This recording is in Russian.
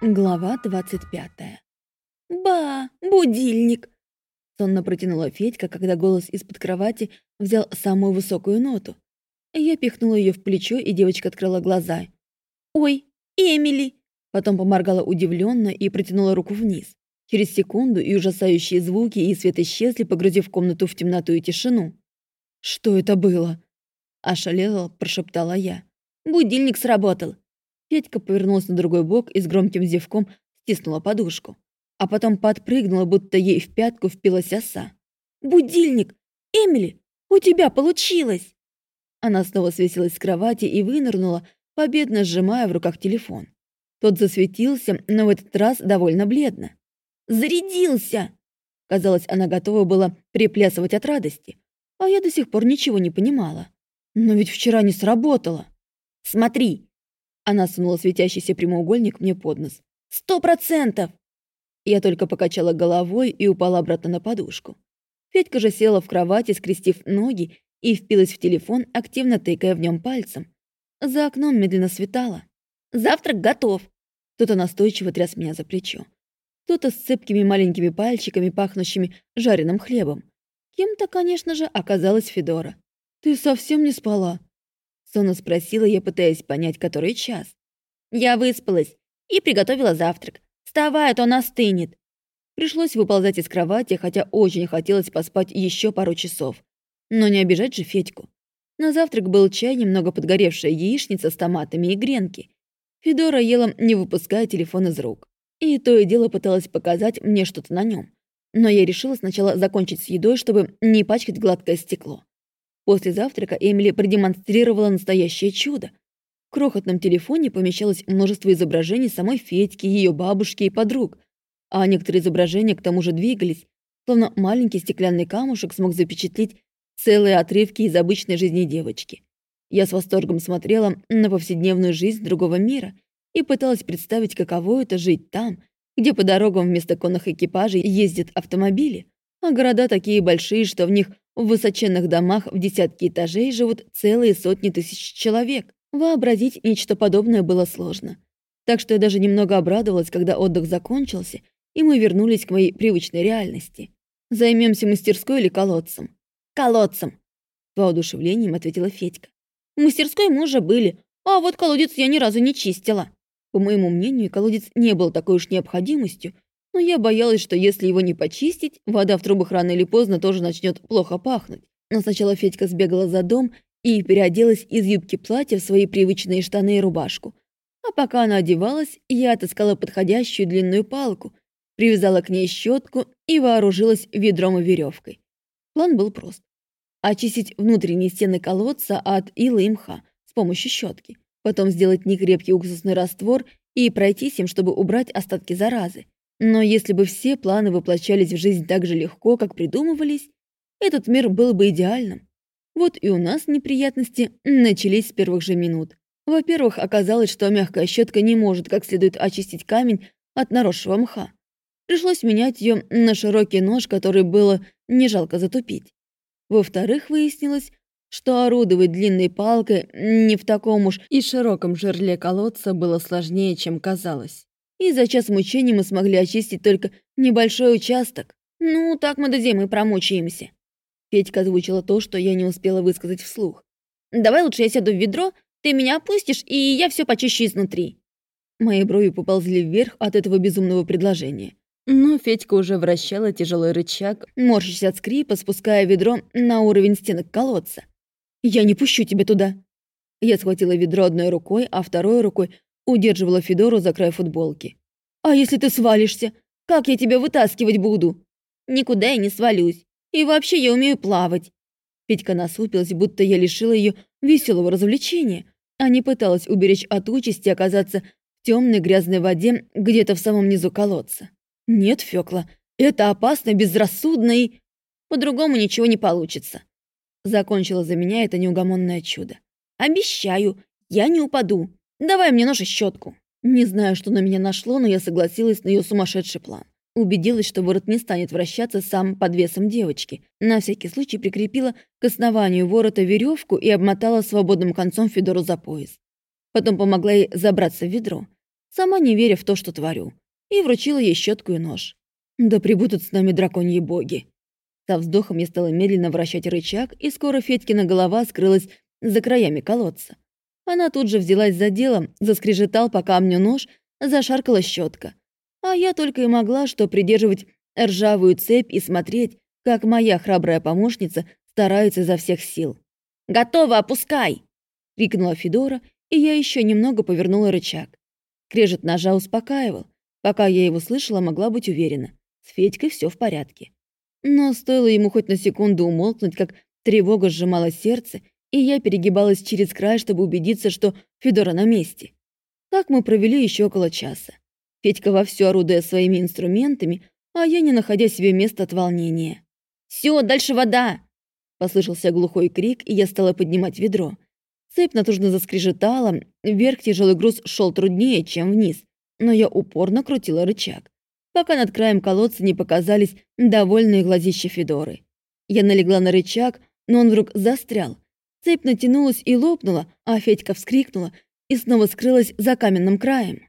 Глава 25. «Ба! Будильник!» Сонно протянула Федька, когда голос из-под кровати взял самую высокую ноту. Я пихнула ее в плечо, и девочка открыла глаза. «Ой, Эмили!» Потом поморгала удивленно и протянула руку вниз. Через секунду и ужасающие звуки и свет исчезли, погрузив комнату в темноту и тишину. «Что это было?» Ошалела, прошептала я. «Будильник сработал!» Федька повернулась на другой бок и с громким зевком стиснула подушку. А потом подпрыгнула, будто ей в пятку впилась оса. «Будильник! Эмили, у тебя получилось!» Она снова свесилась с кровати и вынырнула, победно сжимая в руках телефон. Тот засветился, но в этот раз довольно бледно. «Зарядился!» Казалось, она готова была приплясывать от радости, а я до сих пор ничего не понимала. Но ведь вчера не сработало. «Смотри, она сунула светящийся прямоугольник мне под нос. «Сто процентов!» Я только покачала головой и упала обратно на подушку. Федька же села в кровати, скрестив ноги, и впилась в телефон, активно тыкая в нем пальцем. За окном медленно светало. «Завтрак готов!» Кто-то настойчиво тряс меня за плечо. Кто-то с цепкими маленькими пальчиками, пахнущими жареным хлебом. Кем-то, конечно же, оказалась Федора. «Ты совсем не спала?» Сонно спросила я, пытаясь понять, который час. «Я выспалась и приготовила завтрак. Вставай, а то она стынет». Пришлось выползать из кровати, хотя очень хотелось поспать еще пару часов. Но не обижать же Федьку. На завтрак был чай, немного подгоревшая яичница с томатами и гренки. Федора ела, не выпуская телефон из рук. И то и дело пыталась показать мне что-то на нем. Но я решила сначала закончить с едой, чтобы не пачкать гладкое стекло. После завтрака Эмили продемонстрировала настоящее чудо. В крохотном телефоне помещалось множество изображений самой Федьки, ее бабушки и подруг, а некоторые изображения к тому же двигались, словно маленький стеклянный камушек смог запечатлеть целые отрывки из обычной жизни девочки. Я с восторгом смотрела на повседневную жизнь другого мира и пыталась представить, каково это жить там, где по дорогам вместо конных экипажей ездят автомобили, а города такие большие, что в них в высоченных домах в десятки этажей живут целые сотни тысяч человек. Вообразить нечто подобное было сложно. Так что я даже немного обрадовалась, когда отдых закончился, и мы вернулись к моей привычной реальности. Займемся мастерской или колодцем? Колодцем! Воодушевлением ответила Федька. В мастерской мы уже были, а вот колодец я ни разу не чистила. По моему мнению, колодец не был такой уж необходимостью, но я боялась, что если его не почистить, вода в трубах рано или поздно тоже начнет плохо пахнуть. Но сначала Федька сбегала за дом и переоделась из юбки платья в свои привычные штаны и рубашку. А пока она одевалась, я отыскала подходящую длинную палку, привязала к ней щетку и вооружилась ведром и веревкой. План был прост. Очистить внутренние стены колодца от ила и мха с помощью щетки, потом сделать некрепкий уксусный раствор и пройтись им, чтобы убрать остатки заразы. Но если бы все планы воплощались в жизнь так же легко, как придумывались, этот мир был бы идеальным. Вот и у нас неприятности начались с первых же минут. Во-первых, оказалось, что мягкая щетка не может как следует очистить камень от наросшего мха. Пришлось менять ее на широкий нож, который было не жалко затупить. Во-вторых, выяснилось, что орудовать длинной палкой не в таком уж и широком жерле колодца было сложнее, чем казалось и за час мучений мы смогли очистить только небольшой участок. Ну, так мы до зимы промучаемся. Петька озвучила то, что я не успела высказать вслух. «Давай лучше я сяду в ведро, ты меня опустишь, и я все почищу изнутри». Мои брови поползли вверх от этого безумного предложения. Но Федька уже вращала тяжелый рычаг, морщась от скрипа, спуская ведро на уровень стенок колодца. «Я не пущу тебя туда!» Я схватила ведро одной рукой, а второй рукой Удерживала Федору за край футболки. «А если ты свалишься? Как я тебя вытаскивать буду?» «Никуда я не свалюсь. И вообще я умею плавать». Петька насупилась, будто я лишила ее веселого развлечения, а не пыталась уберечь от участи оказаться в темной грязной воде где-то в самом низу колодца. «Нет, Фёкла, это опасно, безрассудно и...» «По-другому ничего не получится». Закончила за меня это неугомонное чудо. «Обещаю, я не упаду. Давай мне нож и щетку. Не знаю, что на меня нашло, но я согласилась на ее сумасшедший план. Убедилась, что ворот не станет вращаться сам под весом девочки. На всякий случай прикрепила к основанию ворота веревку и обмотала свободным концом Федору за пояс. Потом помогла ей забраться в ведро. сама не веря в то, что творю, и вручила ей щетку и нож. Да прибудут с нами драконьи боги. Со вздохом я стала медленно вращать рычаг, и скоро Федькина голова скрылась за краями колодца. Она тут же взялась за дело, заскрежетал по камню нож, зашаркала щетка. А я только и могла что придерживать ржавую цепь и смотреть, как моя храбрая помощница старается изо всех сил. «Готово, опускай!» — крикнула Федора, и я еще немного повернула рычаг. Крежет ножа успокаивал. Пока я его слышала, могла быть уверена. С Федькой все в порядке. Но стоило ему хоть на секунду умолкнуть, как тревога сжимала сердце, и я перегибалась через край, чтобы убедиться, что Федора на месте. Так мы провели еще около часа. Федька вовсю орудуя своими инструментами, а я не находя себе места от волнения. «Все, дальше вода!» Послышался глухой крик, и я стала поднимать ведро. Цепь натужно заскрежетала, вверх тяжелый груз шел труднее, чем вниз, но я упорно крутила рычаг, пока над краем колодца не показались довольные глазища Федоры. Я налегла на рычаг, но он вдруг застрял. Цепь натянулась и лопнула, а Федька вскрикнула и снова скрылась за каменным краем.